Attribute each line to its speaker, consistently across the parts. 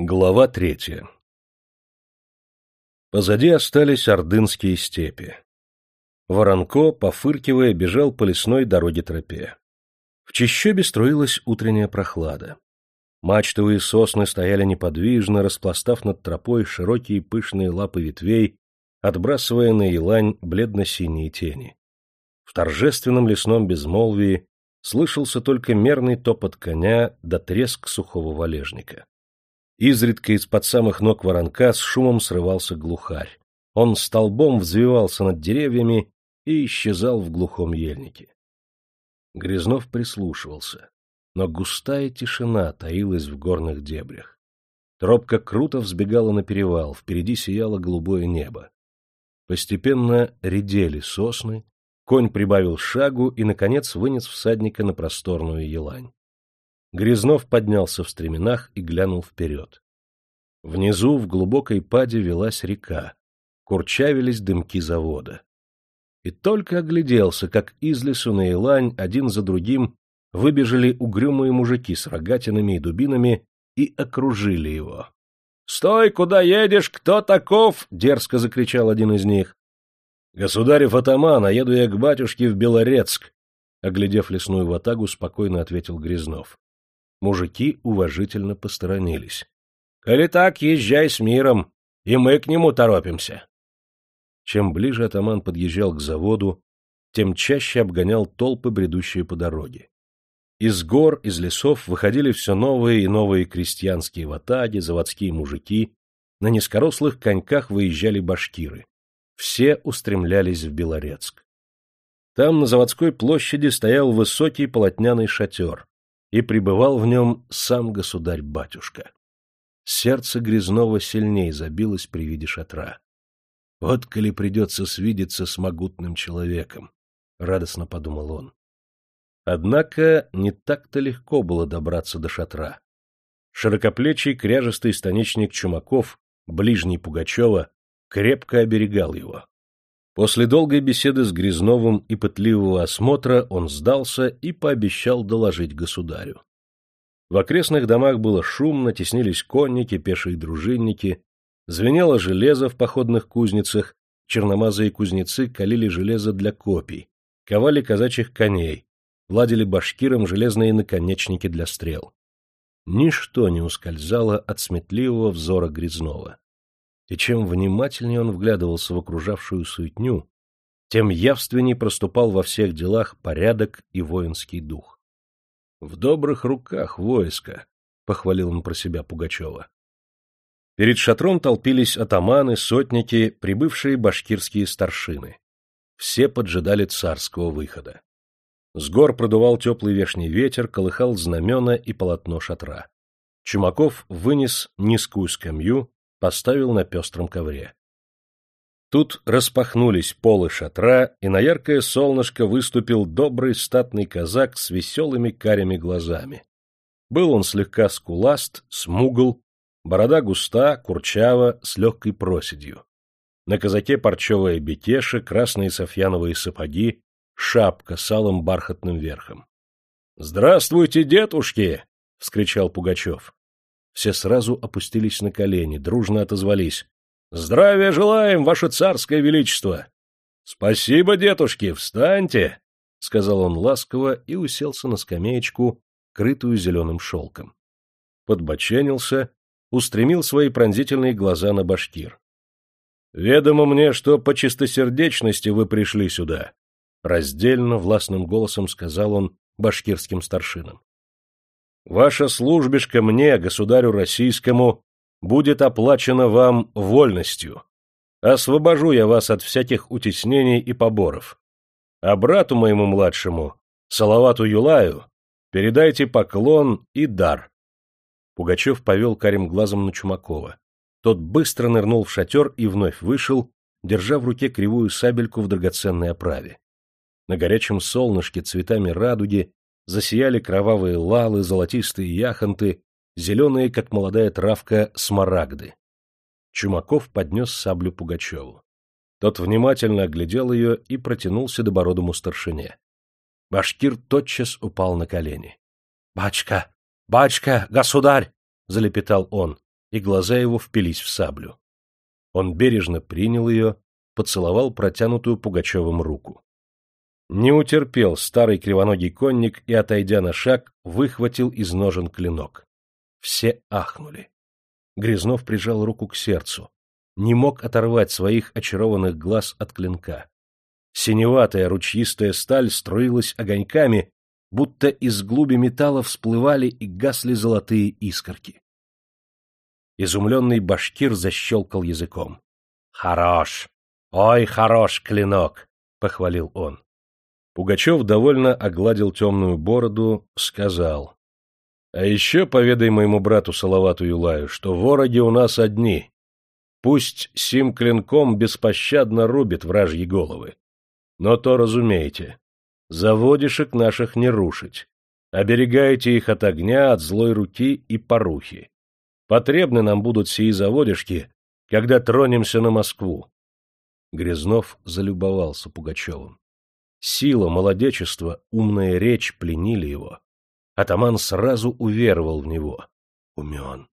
Speaker 1: Глава третья Позади остались ордынские степи. Воронко, пофыркивая, бежал по лесной дороге тропе. В чащобе струилась утренняя прохлада. Мачтовые сосны стояли неподвижно, распластав над тропой широкие пышные лапы ветвей, отбрасывая на елань бледно-синие тени. В торжественном лесном безмолвии слышался только мерный топот коня да треск сухого валежника. Изредка из-под самых ног воронка с шумом срывался глухарь. Он столбом взвивался над деревьями и исчезал в глухом ельнике. Грязнов прислушивался, но густая тишина таилась в горных дебрях. Тропка круто взбегала на перевал, впереди сияло голубое небо. Постепенно редели сосны, конь прибавил шагу и, наконец, вынес всадника на просторную елань. Грязнов поднялся в стременах и глянул вперед. Внизу в глубокой паде велась река, курчавились дымки завода. И только огляделся, как из лесу на Илань один за другим выбежали угрюмые мужики с рогатинами и дубинами и окружили его. — Стой, куда едешь, кто таков? — дерзко закричал один из них. — Государев атаман, а еду я к батюшке в Белорецк, — оглядев лесную ватагу, спокойно ответил Грязнов. Мужики уважительно посторонились. — Коли так, езжай с миром, и мы к нему торопимся. Чем ближе атаман подъезжал к заводу, тем чаще обгонял толпы, бредущие по дороге. Из гор, из лесов выходили все новые и новые крестьянские ватаги, заводские мужики, на низкорослых коньках выезжали башкиры. Все устремлялись в Белорецк. Там на заводской площади стоял высокий полотняный шатер, и пребывал в нем сам государь-батюшка. Сердце Грязнова сильней забилось при виде шатра. Вот коли придется свидеться с могутным человеком, — радостно подумал он. Однако не так-то легко было добраться до шатра. Широкоплечий кряжестый станичник Чумаков, ближний Пугачева, крепко оберегал его. После долгой беседы с Грязновым и пытливого осмотра он сдался и пообещал доложить государю. В окрестных домах было шумно, теснились конники, пешие дружинники, звенело железо в походных кузницах, черномазые кузнецы калили железо для копий, ковали казачьих коней, ладили башкирам железные наконечники для стрел. Ничто не ускользало от сметливого взора Грязнова и чем внимательнее он вглядывался в окружавшую суетню, тем явственней проступал во всех делах порядок и воинский дух. — В добрых руках войско, — похвалил он про себя Пугачева. Перед шатром толпились атаманы, сотники, прибывшие башкирские старшины. Все поджидали царского выхода. С гор продувал теплый вешний ветер, колыхал знамена и полотно шатра. Чумаков вынес низкую скамью, поставил на пестром ковре. Тут распахнулись полы шатра, и на яркое солнышко выступил добрый статный казак с веселыми карими глазами. Был он слегка скуласт, смугл, борода густа, курчава, с легкой проседью. На казаке парчевая бекеша, красные софьяновые сапоги, шапка с алым бархатным верхом. — Здравствуйте, дедушки! — вскричал Пугачев. Все сразу опустились на колени, дружно отозвались. — Здравия желаем, ваше царское величество! — Спасибо, дедушки, встаньте! — сказал он ласково и уселся на скамеечку, крытую зеленым шелком. Подбоченился, устремил свои пронзительные глаза на башкир. — Ведомо мне, что по чистосердечности вы пришли сюда, — раздельно, властным голосом сказал он башкирским старшинам. Ваша службишка мне, государю российскому, будет оплачена вам вольностью. Освобожу я вас от всяких утеснений и поборов. А брату моему младшему, Салавату Юлаю, передайте поклон и дар. Пугачев повел карим глазом на Чумакова. Тот быстро нырнул в шатер и вновь вышел, держа в руке кривую сабельку в драгоценной оправе. На горячем солнышке цветами радуги засияли кровавые лалы, золотистые яхонты, зеленые, как молодая травка, смарагды. Чумаков поднес саблю Пугачеву. Тот внимательно оглядел ее и протянул седобородому старшине. Башкир тотчас упал на колени. — Бачка! Бачка! Государь! — залепетал он. и глаза его впились в саблю. Он бережно принял ее, поцеловал протянутую Пугачевым руку. Не утерпел старый кривоногий конник и, отойдя на шаг, выхватил из ножен клинок. Все ахнули. Грязнов прижал руку к сердцу. Не мог оторвать своих очарованных глаз от клинка. Синеватая ручьистая сталь струилась огоньками, будто из глуби металла всплывали и гасли золотые искорки. Изумленный башкир защелкал языком. — Хорош! Ой, хорош клинок! — похвалил он. Пугачев довольно огладил темную бороду, сказал. — А еще поведай моему брату Салавату Юлаю, что вороги у нас одни. Пусть сим клинком беспощадно рубит вражьи головы. Но то разумеете, заводишек наших не рушить. Оберегайте их от огня, от злой руки и порухи. Потребны нам будут сии заводишки, когда тронемся на Москву. Грязнов залюбовался Пугачевым. Сила, молодечество, умная речь пленили его. Атаман сразу уверовал в него. Умен,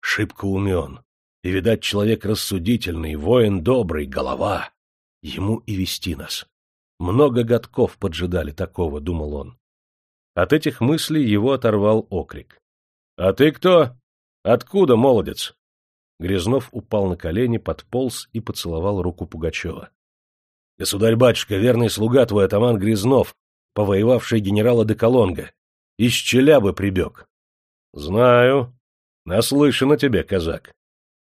Speaker 1: шибко умен. И, видать, человек рассудительный, воин добрый, голова. Ему и вести нас. Много годков поджидали такого, думал он. От этих мыслей его оторвал окрик. — А ты кто? Откуда, молодец? Грязнов упал на колени, подполз и поцеловал руку Пугачева. — Государь-батюшка, верный слуга твой, атаман Грязнов, повоевавший генерала Деколонга. Из Челябы прибег. — Знаю. Наслышан о тебе, казак.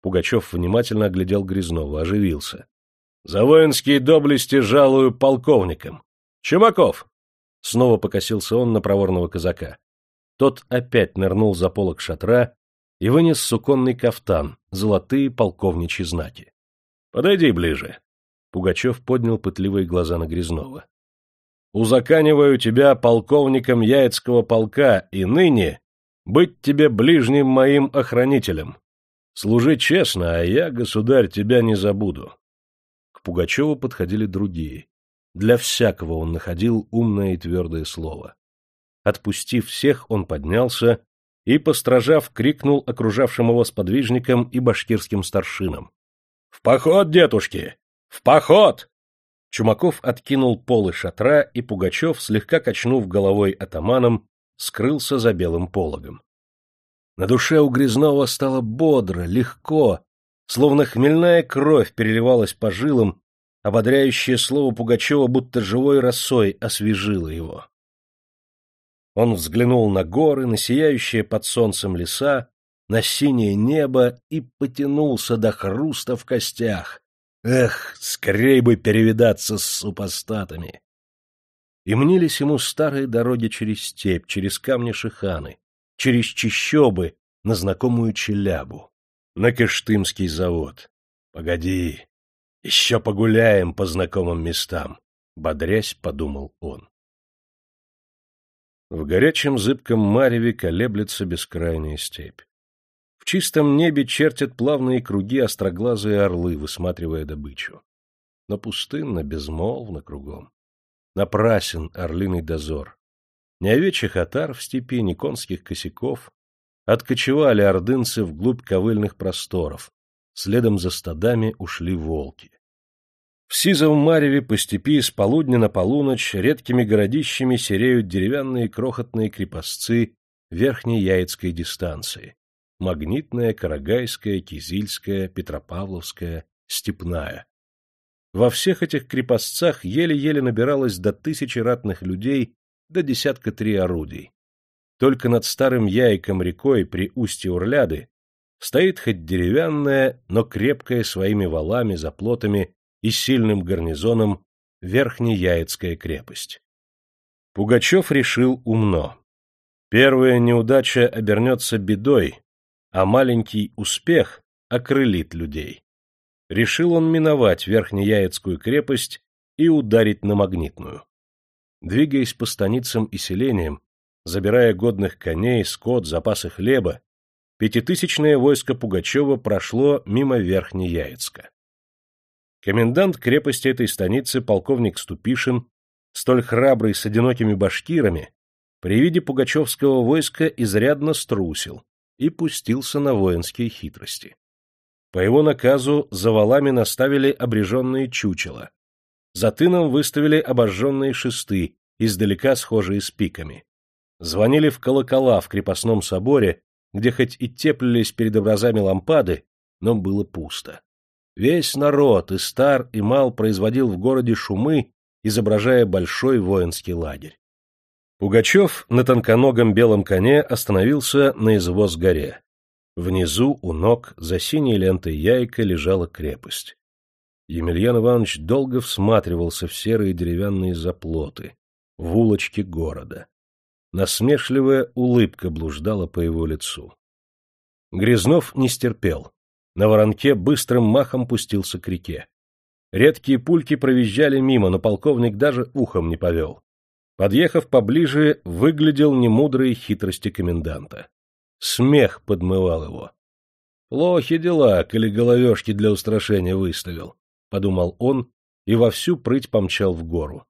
Speaker 1: Пугачев внимательно оглядел Грязнова, оживился. За воинские доблести жалую полковникам. Чумаков! Снова покосился он на проворного казака. Тот опять нырнул за полок шатра и вынес суконный кафтан, золотые полковничьи знаки. — Подойди ближе. Пугачев поднял пытливые глаза на Грязнова. — Узаканиваю тебя полковником Яицкого полка, и ныне быть тебе ближним моим охранителем. Служи честно, а я, государь, тебя не забуду. Пугачеву подходили другие. Для всякого он находил умное и твердое слово. Отпустив всех, он поднялся и, постражав, крикнул окружавшим его сподвижникам и башкирским старшинам. — В поход, дедушки! В поход! Чумаков откинул полы шатра, и Пугачев, слегка качнув головой атаманом, скрылся за белым пологом. На душе у Грязнова стало бодро, легко, Словно хмельная кровь переливалась по жилам, ободряющее слово Пугачева будто живой росой освежило его. Он взглянул на горы, на сияющие под солнцем леса, на синее небо и потянулся до хруста в костях. Эх, скорей бы перевидаться с супостатами! И мнились ему старые дороги через степь, через камни Шиханы, через чищобы на знакомую Челябу на Кыштымский завод. Погоди, еще погуляем по знакомым местам, бодрясь, подумал он. В горячем зыбком мареве колеблется бескрайняя степь. В чистом небе чертят плавные круги остроглазые орлы, высматривая добычу. Но пустынно, безмолвно кругом. Напрасен орлиный дозор. Ни овечьих отар в степи, ни конских косяков, Откочевали ордынцы вглубь ковыльных просторов, следом за стадами ушли волки. В сизовом мареве по степи с полудня на полуночь редкими городищами сереют деревянные крохотные крепостцы верхней яицкой дистанции — магнитная, карагайская, кизильская, петропавловская, степная. Во всех этих крепостцах еле-еле набиралось до тысячи ратных людей до десятка три орудий. Только над старым яйком рекой при устье Урляды стоит хоть деревянная, но крепкая своими валами, заплотами и сильным гарнизоном Верхнеяицкая крепость. Пугачев решил умно. Первая неудача обернется бедой, а маленький успех окрылит людей. Решил он миновать Верхнеяицкую крепость и ударить на Магнитную. Двигаясь по станицам и селениям, забирая годных коней, скот, запасы хлеба, пятитысячное войско Пугачева прошло мимо Верхнеяицка. Комендант крепости этой станицы, полковник Ступишин, столь храбрый с одинокими башкирами, при виде пугачевского войска изрядно струсил и пустился на воинские хитрости. По его наказу за валами наставили обреженные чучела. За тыном выставили обожженные шесты, издалека схожие с пиками. Звонили в колокола в крепостном соборе, где хоть и теплились перед образами лампады, но было пусто. Весь народ, и стар, и мал, производил в городе шумы, изображая большой воинский лагерь. Пугачев на тонконогом белом коне остановился на извоз горе. Внизу, у ног, за синей лентой яйка лежала крепость. Емельян Иванович долго всматривался в серые деревянные заплоты, в улочки города. Насмешливая улыбка блуждала по его лицу. Грязнов не стерпел. На воронке быстрым махом пустился к реке. Редкие пульки проезжали мимо, но полковник даже ухом не повел. Подъехав поближе, выглядел немудрые хитрости коменданта. Смех подмывал его. «Плохи дела, коли головешки для устрашения выставил», — подумал он и вовсю прыть помчал в гору.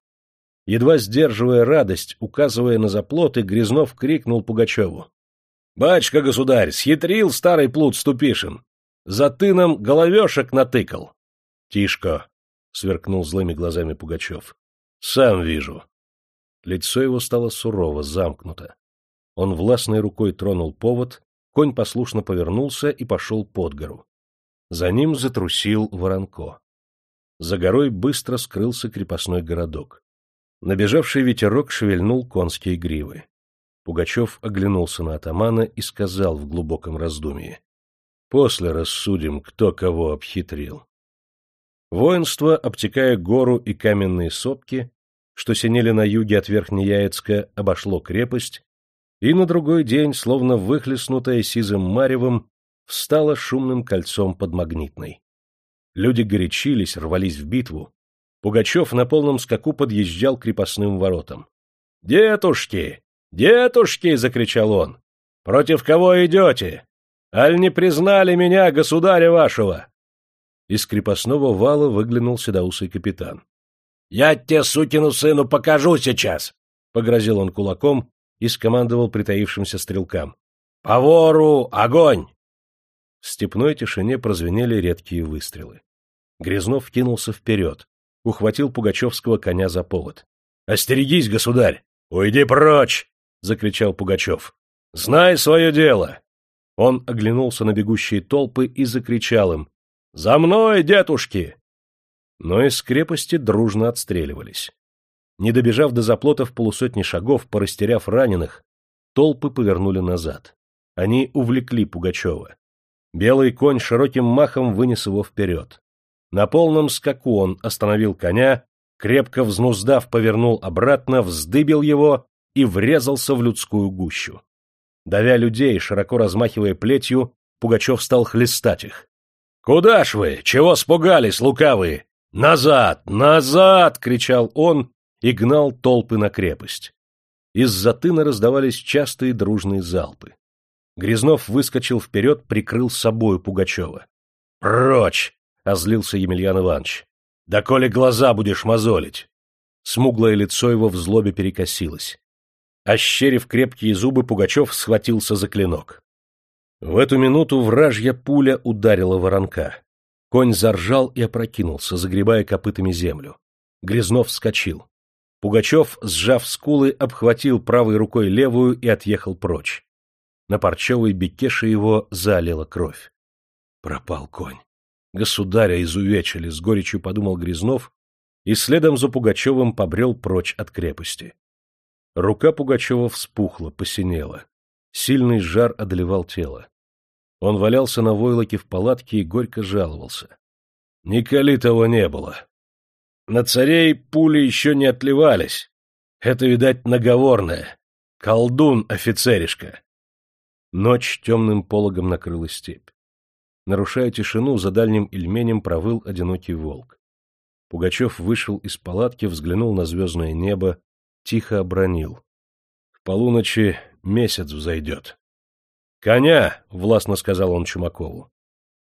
Speaker 1: Едва сдерживая радость, указывая на заплоты, Грязнов крикнул Пугачеву. — Батюшка, государь, схитрил старый плут Ступишин. За тыном головешек натыкал. — Тишко, — сверкнул злыми глазами Пугачев. — Сам вижу. Лицо его стало сурово, замкнуто. Он властной рукой тронул повод, конь послушно повернулся и пошел под гору. За ним затрусил Воронко. За горой быстро скрылся крепостной городок. Набежавший ветерок шевельнул конские гривы. Пугачев оглянулся на атамана и сказал в глубоком раздумье. — После рассудим, кто кого обхитрил. Воинство, обтекая гору и каменные сопки, что синели на юге от Верхнеяицка, обошло крепость, и на другой день, словно выхлестнутая сизым маревом, встала шумным кольцом под Магнитной. Люди горячились, рвались в битву, Пугачев на полном скаку подъезжал к крепостным воротам. «Детушки! Детушки!» — закричал он. «Против кого идете? Аль не признали меня, государя вашего?» Из крепостного вала выглянул седоусый капитан. «Я тебе, сукину сыну, покажу сейчас!» — погрозил он кулаком и скомандовал притаившимся стрелкам. «По вору огонь!» В степной тишине прозвенели редкие выстрелы. Грязнов кинулся вперед, ухватил пугачевского коня за повод. — Остерегись, государь! Уйди прочь! — закричал Пугачев. — Знай свое дело! Он оглянулся на бегущие толпы и закричал им. — За мной, дедушки! Но из крепости дружно отстреливались. Не добежав до заплотов полусотни шагов, порастеряв раненых, толпы повернули назад. Они увлекли Пугачева. Белый конь широким махом вынес его вперед. На полном скаку он остановил коня, крепко взнуздав, повернул обратно, вздыбил его и врезался в людскую гущу. Давя людей, широко размахивая плетью, Пугачев стал хлестать их. — Куда ж вы? Чего спугались, лукавые? Назад! Назад! — кричал он и гнал толпы на крепость. Из-за тына раздавались частые дружные залпы. Грязнов выскочил вперед, прикрыл собою Пугачева. — Прочь! — озлился Емельян Иванович. — Да коли глаза будешь мозолить! Смуглое лицо его в злобе перекосилось. Ощерив крепкие зубы, Пугачев схватился за клинок. В эту минуту вражья пуля ударила воронка. Конь заржал и опрокинулся, загребая копытами землю. Грязнов вскочил. Пугачев, сжав скулы, обхватил правой рукой левую и отъехал прочь. На парчевой бекеше его залила кровь. Пропал конь. Государя изувечили, с горечью подумал Грязнов, и следом за Пугачевым побрел прочь от крепости. Рука Пугачева вспухла, посинела. Сильный жар одолевал тело. Он валялся на войлоке в палатке и горько жаловался. Николи того не было. На царей пули еще не отливались. Это, видать, наговорное. Колдун офицеришка. Ночь темным пологом накрыла степь. Нарушая тишину, за дальним ильменем провыл одинокий волк. Пугачев вышел из палатки, взглянул на звездное небо, тихо обронил. В полуночи месяц взойдет. «Коня!» — властно сказал он Чумакову.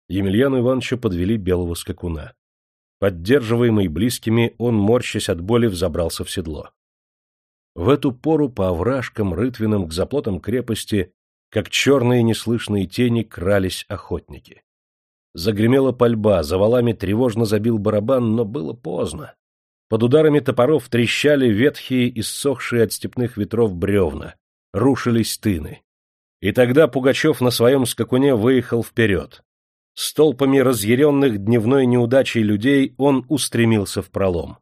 Speaker 1: Емельяну Ивановича подвели белого скакуна. Поддерживаемый близкими, он, морщась от боли, взобрался в седло. В эту пору по овражкам, рытвинам, к заплотам крепости как черные неслышные тени крались охотники. Загремела пальба, за валами тревожно забил барабан, но было поздно. Под ударами топоров трещали ветхие, иссохшие от степных ветров бревна, рушились тыны. И тогда Пугачев на своем скакуне выехал вперед. С толпами разъяренных дневной неудачей людей он устремился в пролом.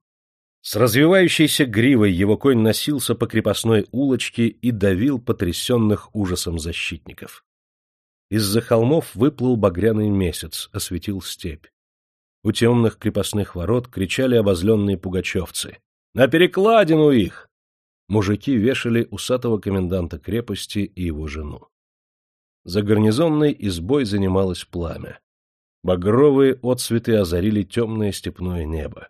Speaker 1: С развивающейся гривой его конь носился по крепостной улочке и давил потрясенных ужасом защитников. Из-за холмов выплыл багряный месяц, осветил степь. У темных крепостных ворот кричали обозленные пугачевцы. «На перекладину их!» Мужики вешали усатого коменданта крепости и его жену. За гарнизонной избой занималось пламя. Багровые отцветы озарили темное степное небо.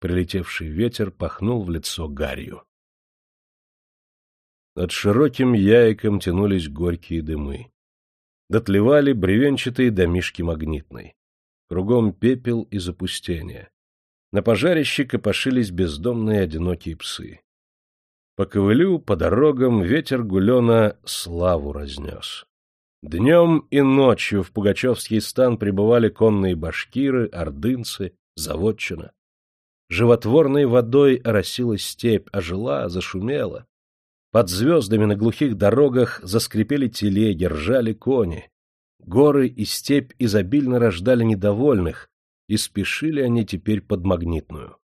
Speaker 1: Прилетевший ветер пахнул в лицо гарью. Над широким яйком тянулись горькие дымы дотлевали бревенчатые домишки магнитной. Кругом пепел и запустение. На пожарище копошились бездомные одинокие псы. По ковылю, по дорогам ветер гулена славу разнес. Днем и ночью в Пугачевский стан прибывали конные башкиры, ордынцы, заводчина. Животворной водой оросилась степь, ожила, зашумела. Под звездами на глухих дорогах заскрипели телеги, ржали кони. Горы и степь изобильно рождали недовольных, и спешили они теперь под Магнитную.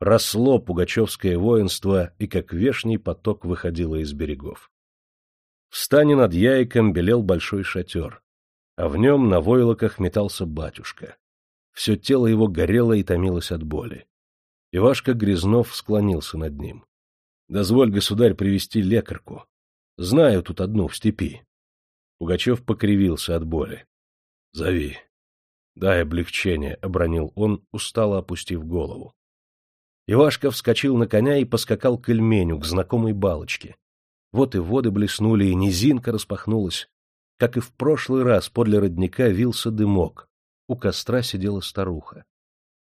Speaker 1: Росло пугачевское воинство, и как вешний поток выходило из берегов. В стане над яйком белел большой шатер, а в нем на войлоках метался батюшка. Все тело его горело и томилось от боли. Ивашка Грязнов склонился над ним. Дозволь, государь, привести лекарку. Знаю тут одну в степи. Пугачев покривился от боли. — Зови. — Дай облегчение, — обронил он, устало опустив голову. Ивашка вскочил на коня и поскакал к Эльменю, к знакомой балочке. Вот и воды блеснули, и низинка распахнулась. Как и в прошлый раз подле родника вился дымок. У костра сидела старуха.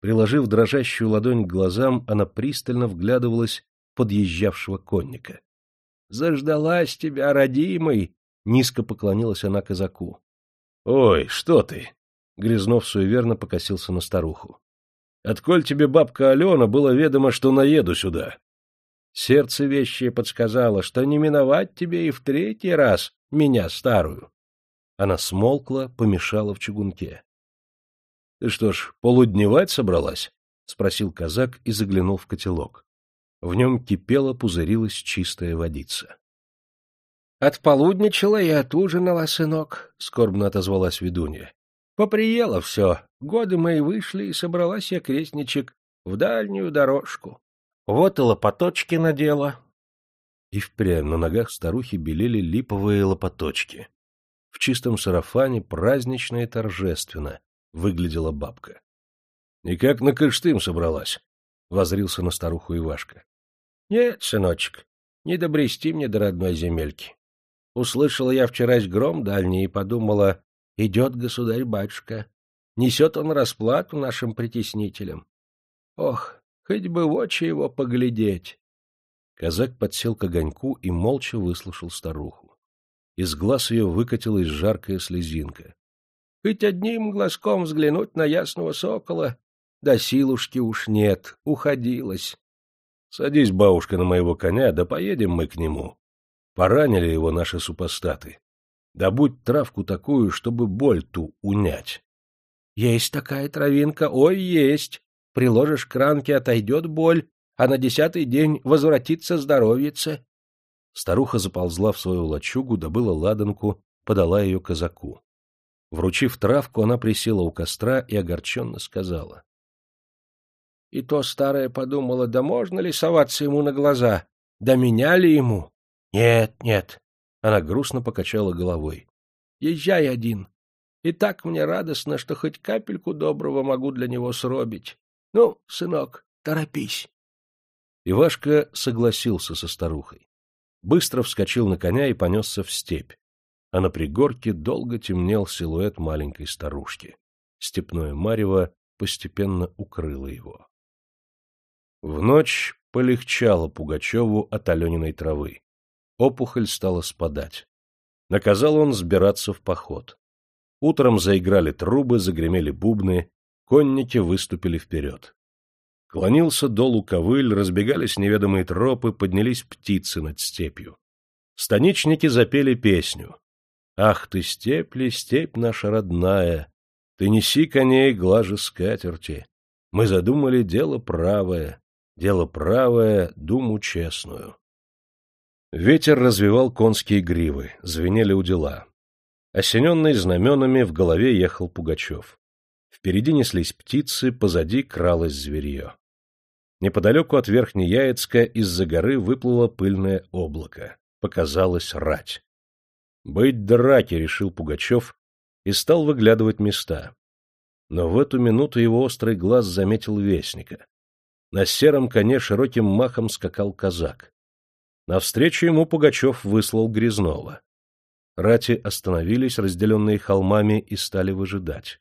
Speaker 1: Приложив дрожащую ладонь к глазам, она пристально вглядывалась подъезжавшего конника. — Заждалась тебя, родимый! — низко поклонилась она казаку. — Ой, что ты! — Грязнов суеверно покосился на старуху. — Отколь тебе бабка Алена было ведомо, что наеду сюда? Сердце вещее подсказало, что не миновать тебе и в третий раз меня старую. Она смолкла, помешала в чугунке. — Ты что ж, полудневать собралась? — спросил казак и заглянул в котелок. В нем кипела, пузырилась чистая водица. — Отполудничала и отужинала, сынок, — скорбно отозвалась ведунья. — Поприела все. Годы мои вышли, и собралась я, крестничек, в дальнюю дорожку. Вот и лопаточки надела. И впрямь на ногах старухи белели липовые лопаточки. В чистом сарафане празднично и торжественно выглядела бабка. — Никак на кыштым собралась, — возрился на старуху Ивашка. Нет, сыночек, не добрести мне до родной земельки. Услышала я вчерась гром дальний и подумала, идет государь-батюшка, несет он расплату нашим притеснителям. Ох, хоть бы в очи его поглядеть. Казак подсел к огоньку и молча выслушал старуху. Из глаз ее выкатилась жаркая слезинка. Хоть одним глазком взглянуть на ясного сокола, да силушки уж нет, уходилась. Садись, бабушка, на моего коня, да поедем мы к нему. Поранили его наши супостаты. Да будь травку такую, чтобы боль ту унять. Есть такая травинка, ой, есть. Приложишь к ранке, отойдет боль, а на десятый день возвратится здоровьице. Старуха заползла в свою лачугу, добыла ладанку, подала ее казаку. Вручив травку, она присела у костра и огорченно сказала. И то старая подумала, да можно ли соваться ему на глаза? Да меня ли ему? Нет, нет. Она грустно покачала головой. Езжай один. И так мне радостно, что хоть капельку доброго могу для него сробить. Ну, сынок, торопись. Ивашка согласился со старухой. Быстро вскочил на коня и понесся в степь. А на пригорке долго темнел силуэт маленькой старушки. Степное марево постепенно укрыло его. В ночь полегчало Пугачеву от Алениной травы. Опухоль стала спадать. наказал он сбираться в поход. Утром заиграли трубы, загремели бубны, конники выступили вперед. Клонился долу ковыль, разбегались неведомые тропы, поднялись птицы над степью. Станичники запели песню. «Ах ты, степь ли, степь наша родная, ты неси коней глаже скатерти. Мы задумали дело правое, дело правое, думу честную». Ветер развивал конские гривы, звенели удила. Осененный знаменами в голове ехал Пугачев. Впереди неслись птицы, позади кралось зверье. Неподалеку от Верхнеяицка из-за горы выплыло пыльное облако. Показалась рать. «Быть драки», — решил Пугачев и стал выглядывать места. Но в эту минуту его острый глаз заметил вестника. На сером коне широким махом скакал казак. Навстречу ему Пугачев выслал Грязнова. Рати остановились, разделенные холмами, и стали выжидать.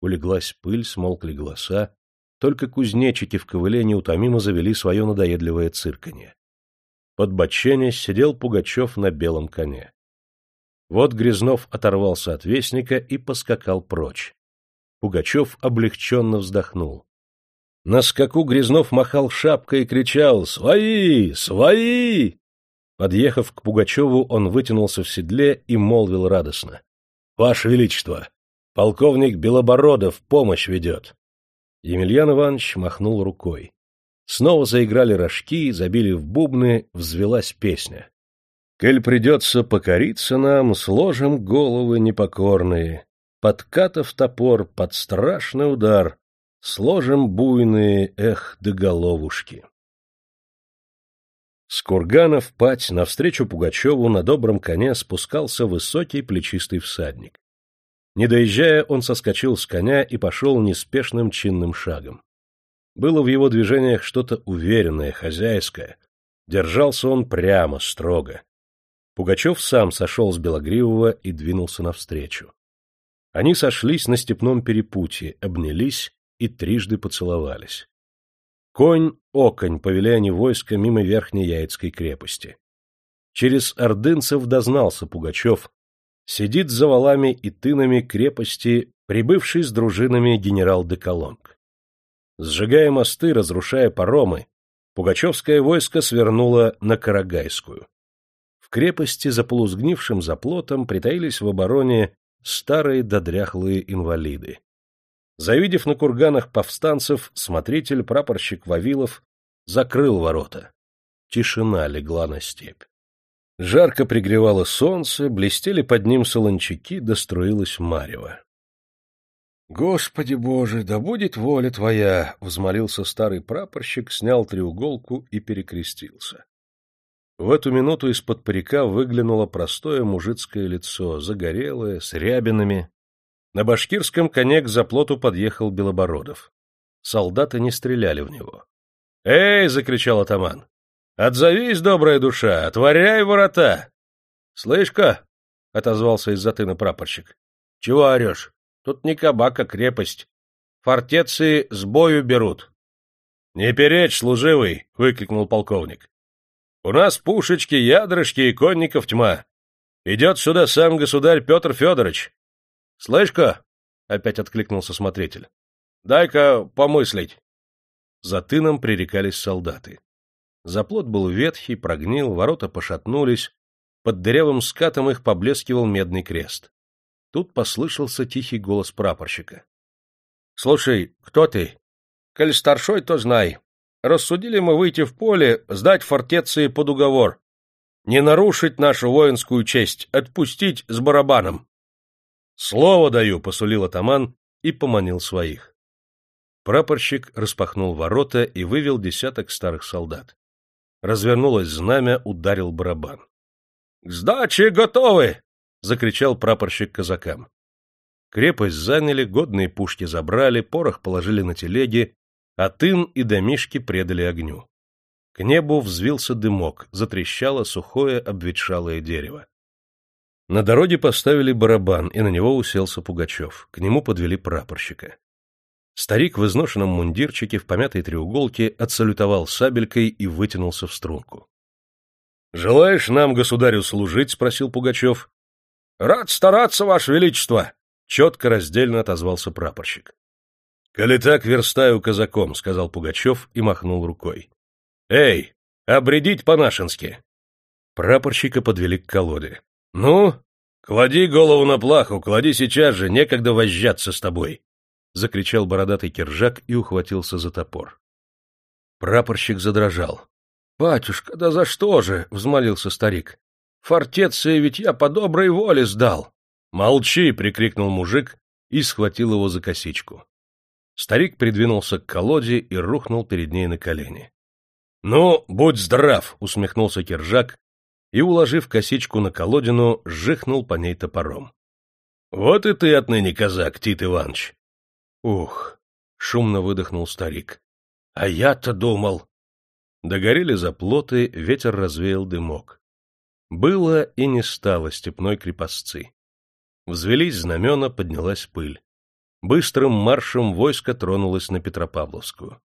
Speaker 1: Улеглась пыль, смолкли голоса, только кузнечики в ковыле неутомимо завели свое надоедливое цирканье. Под бочене сидел Пугачев на белом коне. Вот Грязнов оторвался от вестника и поскакал прочь. Пугачев облегченно вздохнул. На скаку Грязнов махал шапкой и кричал «Свои! Свои!». Подъехав к Пугачеву, он вытянулся в седле и молвил радостно. — Ваше Величество, полковник Белобородов помощь ведет. Емельян Иванович махнул рукой. Снова заиграли рожки, забили в бубны, взвелась песня. «Коль придется покориться нам, сложим головы непокорные, подкатав топор под страшный удар, сложим буйные, эх, до головушки». С кургана в пать навстречу Пугачеву на добром коне спускался высокий плечистый всадник. Не доезжая, он соскочил с коня и пошел неспешным чинным шагом. Было в его движениях что-то уверенное, хозяйское. Держался он прямо, строго. Пугачев сам сошел с Белогривого и двинулся навстречу. Они сошлись на степном перепутье, обнялись и трижды поцеловались. Конь — оконь, повели они войско мимо Верхней Яицкой крепости. Через ордынцев дознался Пугачев, сидит за валами и тынами крепости, прибывший с дружинами генерал Деколонг. Сжигая мосты, разрушая паромы, Пугачевское войско свернуло на Карагайскую. В крепости за полузгнившим заплотом притаились в обороне старые додряхлые инвалиды. Завидев на курганах повстанцев, смотритель, прапорщик Вавилов, закрыл ворота. Тишина легла на степь. Жарко пригревало солнце, блестели под ним солончаки, доструилась марево. «Господи Боже, да будет воля Твоя!» — взмолился старый прапорщик, снял треуголку и перекрестился. В эту минуту из-под парика выглянуло простое мужицкое лицо, загорелое, с рябинами. На башкирском коне к заплоту подъехал Белобородов. Солдаты не стреляли в него. «Эй!» — закричал атаман. Отзовись, добрая душа, отворяй ворота! — Слышь-ка, — отозвался из-за тына прапорщик, — чего орешь? Тут не кабак, а крепость. Фортеции с бою берут. — Не перечь, служивый, — выкрикнул полковник. — У нас пушечки, ядрышки и конников тьма. Идет сюда сам государь Петр Федорович. — Слышь-ка, — опять откликнулся смотритель, — дай-ка помыслить. За тыном пререкались солдаты. Заплот был ветхий, прогнил, ворота пошатнулись, под дырявым скатом их поблескивал медный крест. Тут послышался тихий голос прапорщика. — Слушай, кто ты? Коль старшой, то знай. Рассудили мы выйти в поле, сдать фортеции под уговор. Не нарушить нашу воинскую честь, отпустить с барабаном. — Слово даю, — посулил атаман и поманил своих. Прапорщик распахнул ворота и вывел десяток старых солдат. Развернулось знамя, ударил барабан. — К готовы! — закричал прапорщик казакам. Крепость заняли, годные пушки забрали, порох положили на телеги, а тын и домишки предали огню. К небу взвился дымок, затрещало сухое обветшалое дерево. На дороге поставили барабан, и на него уселся Пугачев. К нему подвели прапорщика. Старик в изношенном мундирчике в помятой треуголке отсалютовал сабелькой и вытянулся в струнку. — Желаешь нам, государю, служить? — спросил Пугачев. Рад стараться, Ваше Величество! — четко раздельно отозвался прапорщик. — Коли так, верстаю казаком, — сказал Пугачев и махнул рукой. — Эй, обредить по-нашенски! Прапорщика подвели к колоде. — Ну, клади голову на плаху, клади сейчас же, некогда возжаться с тобой! — закричал бородатый киржак и ухватился за топор. Прапорщик задрожал. — Батюшка, да за что же? — взмолился старик. Фортеции ведь я по доброй воле сдал. Молчи, прикрикнул мужик и схватил его за косичку. Старик придвинулся к колоде и рухнул перед ней на колени. Ну, будь здрав, усмехнулся Киржак и, уложив косичку на колодину, сжихнул по ней топором. Вот и ты отныне казак, Тит Иванович. Ух, шумно выдохнул старик. А я-то думал. Догорели заплоты, ветер развеял дымок. Было и не стало степной крепостцы. Взвелись знамена, поднялась пыль. Быстрым маршем войско тронулось на Петропавловскую.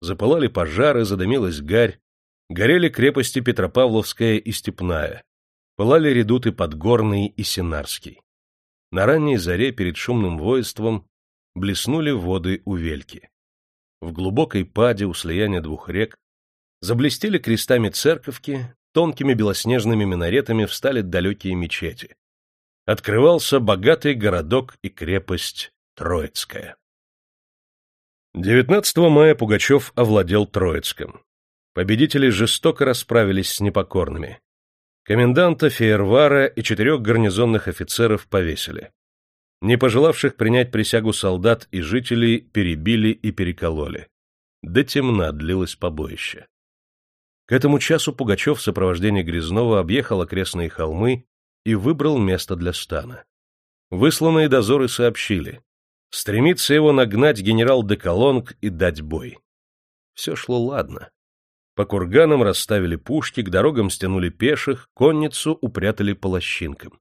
Speaker 1: Запылали пожары, задымилась гарь, горели крепости Петропавловская и Степная, пылали редуты Подгорный и Синарский. На ранней заре перед шумным воинством блеснули воды у Вельки. В глубокой паде у слияния двух рек заблестели крестами церковки, тонкими белоснежными минаретами встали далекие мечети. Открывался богатый городок и крепость Троицкая. 19 мая Пугачев овладел Троицком. Победители жестоко расправились с непокорными. Коменданта Фейервара и четырех гарнизонных офицеров повесили. Не пожелавших принять присягу солдат и жителей перебили и перекололи. До темна длилось побоище. К этому часу Пугачев в сопровождении Грязнова объехал окрестные холмы и выбрал место для стана. Высланные дозоры сообщили. Стремится его нагнать генерал Деколонг и дать бой. Все шло ладно. По курганам расставили пушки, к дорогам стянули пеших, конницу упрятали по лощинкам.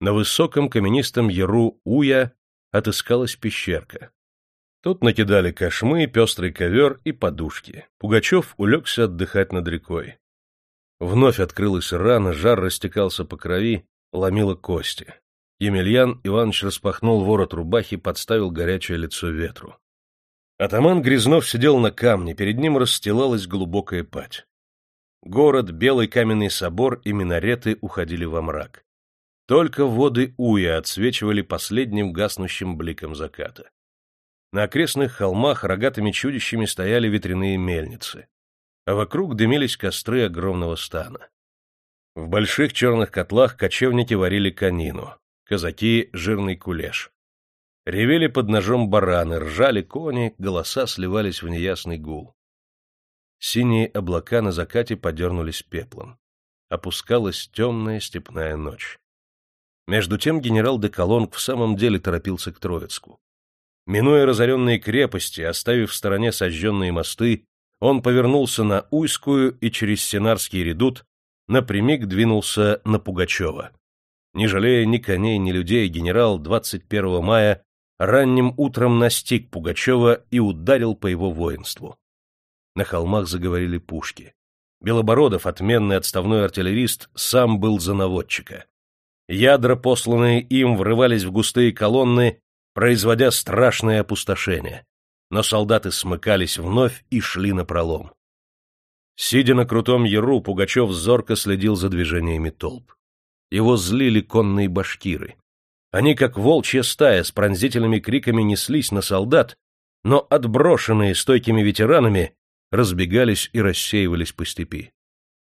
Speaker 1: На высоком каменистом яру Уя отыскалась пещерка. Тут накидали кошмы, пестрый ковер и подушки. Пугачев улегся отдыхать над рекой. Вновь открылась рана, жар растекался по крови, ломило кости. Емельян Иванович распахнул ворот рубахи, подставил горячее лицо ветру. Атаман Грязнов сидел на камне, перед ним расстилалась глубокая пать. Город, белый каменный собор и минареты уходили во мрак. Только воды Уя отсвечивали последним гаснущим бликом заката. На окрестных холмах рогатыми чудищами стояли ветряные мельницы, а вокруг дымились костры огромного стана. В больших черных котлах кочевники варили конину, казаки — жирный кулеш. Ревели под ножом бараны, ржали кони, голоса сливались в неясный гул. Синие облака на закате подернулись пеплом. Опускалась темная степная ночь. Между тем генерал де Колонг в самом деле торопился к Троицку. Минуя разоренные крепости, оставив в стороне сожженные мосты, он повернулся на Уйскую и через Сенарский редут напрямик двинулся на Пугачева. Не жалея ни коней, ни людей, генерал 21 мая ранним утром настиг Пугачева и ударил по его воинству. На холмах заговорили пушки. Белобородов, отменный отставной артиллерист, сам был за наводчика. Ядра, посланные им, врывались в густые колонны производя страшное опустошение. Но солдаты смыкались вновь и шли на пролом. Сидя на крутом яру, Пугачев зорко следил за движениями толп. Его злили конные башкиры. Они, как волчья стая, с пронзительными криками неслись на солдат, но, отброшенные стойкими ветеранами, разбегались и рассеивались по степи.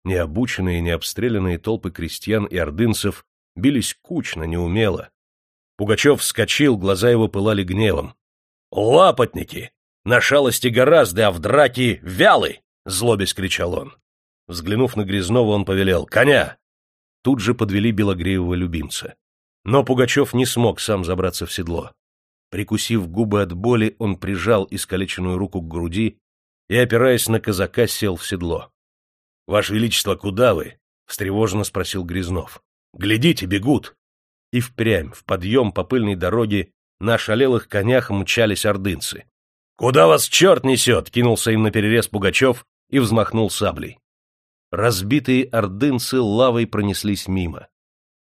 Speaker 1: Необученные, необстрелянные толпы крестьян и ордынцев бились кучно, неумело, Пугачев вскочил, глаза его пылали гневом. «Лапотники! На шалости гораздо, а в драке вялы!» — злобясь кричал он. Взглянув на Грязнова, он повелел «Коня!» Тут же подвели белогреевого любимца. Но Пугачев не смог сам забраться в седло. Прикусив губы от боли, он прижал искалеченную руку к груди и, опираясь на казака, сел в седло. — Ваше Величество, куда вы? — встревоженно спросил Грязнов. — Глядите, бегут! и впрямь в подъем по пыльной дороге на шалелых конях мчались ордынцы. «Куда вас черт несет?» — кинулся им наперерез Пугачев и взмахнул саблей. Разбитые ордынцы лавой пронеслись мимо.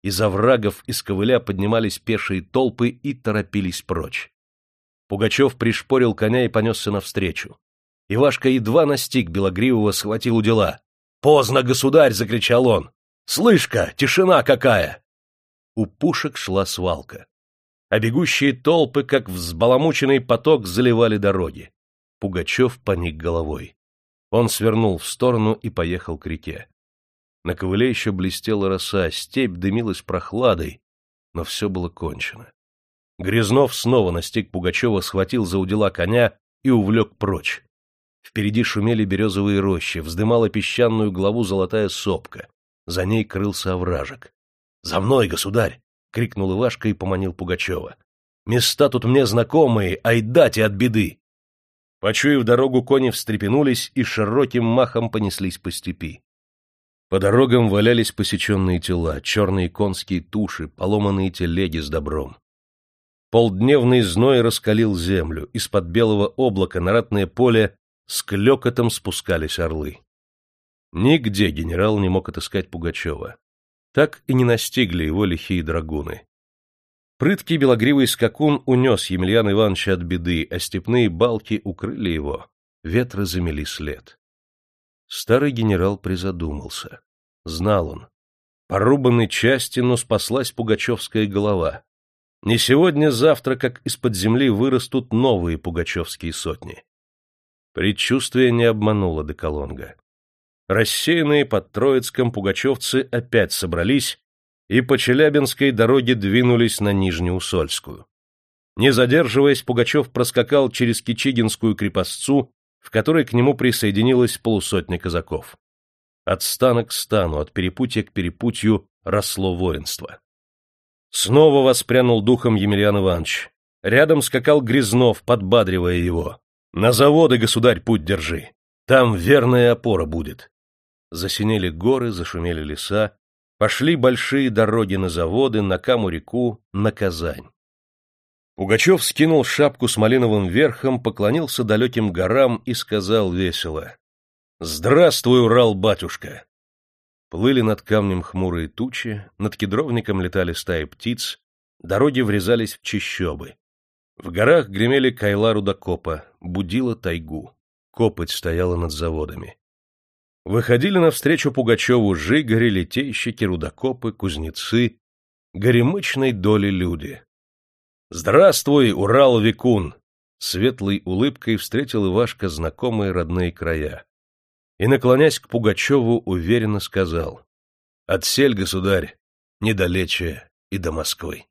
Speaker 1: Из оврагов из ковыля поднимались пешие толпы и торопились прочь. Пугачев пришпорил коня и понесся навстречу. Ивашка едва настиг Белогривого, схватил у дела. «Поздно, государь!» — закричал он. «Слышь-ка, тишина какая!» У пушек шла свалка. А бегущие толпы, как взбаламученный поток, заливали дороги. Пугачев поник головой. Он свернул в сторону и поехал к реке. На ковыле еще блестела роса, степь дымилась прохладой, но все было кончено. Грязнов снова настиг Пугачева, схватил за удила коня и увлек прочь. Впереди шумели березовые рощи, вздымала песчаную главу золотая сопка. За ней крылся овражек. — За мной, государь! — крикнул Ивашка и поманил Пугачева. — Места тут мне знакомые, айдате от беды! Почуяв дорогу, кони встрепенулись и широким махом понеслись по степи. По дорогам валялись посеченные тела, черные конские туши, поломанные телеги с добром. Полдневный зной раскалил землю, из-под белого облака на ратное поле с клёкотом спускались орлы. Нигде генерал не мог отыскать Пугачева. Так и не настигли его лихие драгуны. Прыткий белогривый скакун унес Емельяна Ивановича от беды, а степные балки укрыли его. Ветры замели след. Старый генерал призадумался. Знал он. Порубанный части, но спаслась пугачевская голова. Не сегодня-завтра, как из-под земли вырастут новые пугачевские сотни. Предчувствие не обмануло Деколонга. Рассеянные под Троицком пугачевцы опять собрались и по Челябинской дороге двинулись на Нижнеусольскую. Не задерживаясь, Пугачев проскакал через Кичигинскую крепостцу в которой к нему присоединилась полусотня казаков. От стана к стану, от перепутья к перепутью росло воинство. Снова воспрянул духом Емельян Иванович. Рядом скакал Грязнов, подбадривая его. «На заводы, государь, путь держи. Там верная опора будет». Засинели горы, зашумели леса, пошли большие дороги на заводы, на Каму-реку, на Казань. Пугачев скинул шапку с малиновым верхом, поклонился далеким горам и сказал весело. — Здравствуй, Урал-батюшка! Плыли над камнем хмурые тучи, над кедровником летали стаи птиц, дороги врезались в чищобы. В горах гремели кайла рудокопа, будила тайгу. Копоть стояла над заводами. Выходили навстречу Пугачеву жигари, литейщики, рудокопы, кузнецы, горемычной доли люди. «Здравствуй, Урал-Викун!» Светлой улыбкой встретил Ивашка знакомые родные края. И, наклонясь к Пугачеву, уверенно сказал. «Отсель, государь, недалече и до Москвы».